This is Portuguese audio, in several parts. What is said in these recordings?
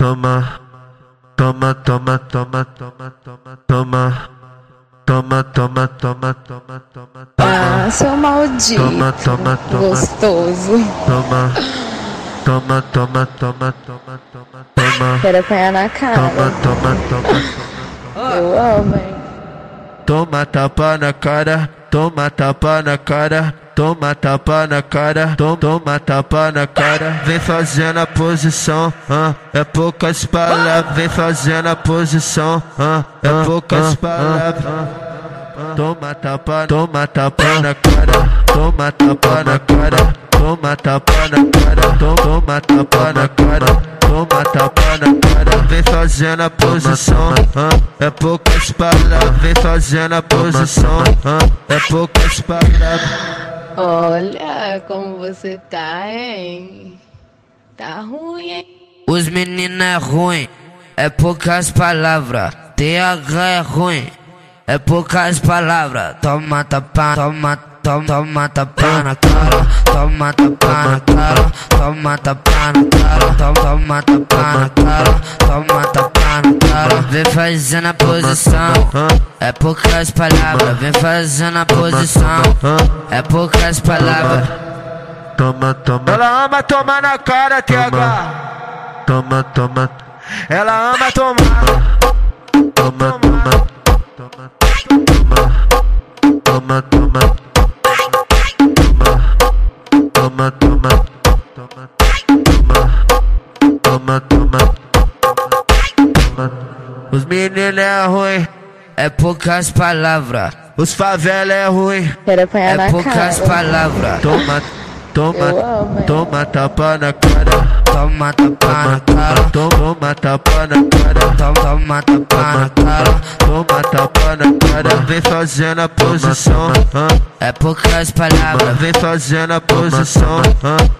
Toma, toma, toma, toma, toma, toma, toma. Toma, toma, toma, toma, toma, toma. Ah, seu maldito. Toma, toma, toma. Gostoso. Toma, toma, toma, toma, toma, toma, toma. Quero apanhar na cara. Toma, toma, toma, toma. Eu amo, hein? Toma tapa na cara, toma tapa na cara, toma tapa na cara, toma, toma tapa na cara. Vem fazendo a posição, ah, é poucas palavras. Vem fazendo a posição, ah, é poucas palavras. Toma tapa, toma tapa na cara, toma tapa na cara, toma tapa na cara, toma, toma tapa na cara. Toma tapa na cara, vem fazendo a posição, ah, é poucas palavras. Vem fazendo a posição, ah, é poucas palavras. Olha como você tá, hein? Tá ruim, hein? Os meninos é ruim, é poucas palavras. TH é ruim, é poucas palavras. Toma tapa, toma, toma, toma tapa na cara. Toma tapa na cara, toma tapa na cara. Toma, tapa na cara, toma tapa Tá na cara. Vem fazendo a posição, é poucas palavras. Vem fazendo a posição, é poucas palavras. Toma, toma. Ela ama tomar na cara, TH. Toma, toma. Ela ama tomar. Toma, toma. Toma, toma. Toma, toma. Toma, toma. Toma, toma. Toma, toma toma. Os meninos é ruim, é poucas palavras. Os favela é ruim. É poucas palavras. Toma, toma, toma tapa na cara. Toma tapa na cara. Toma tapa na cara. Toma, toma tapa na cara. Toma tapa na cara. Vem fazendo a posição. É poucas palavras. Vem fazendo a posição.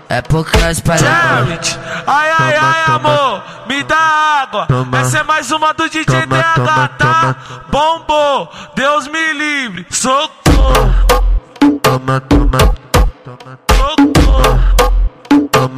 É poucas palavras. Challenge. Ai, ai, ai, amor. Me dá água. Essa é mais uma do DJ DH, tá? Bombou. Deus me livre. Socorro. Toma, toma, toma,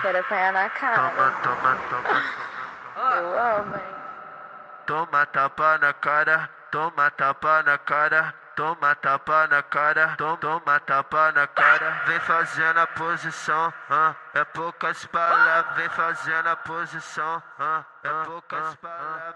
Quero apanhar na toma, cara. toma, toma. Eu amo, hein? Toma tapa na cara, toma tapa na cara, toma tapa na cara, toma, toma tapa na cara. Vem fazendo a posição, ah, é poucas palavras. Vem fazendo a posição, ah, é poucas palavras.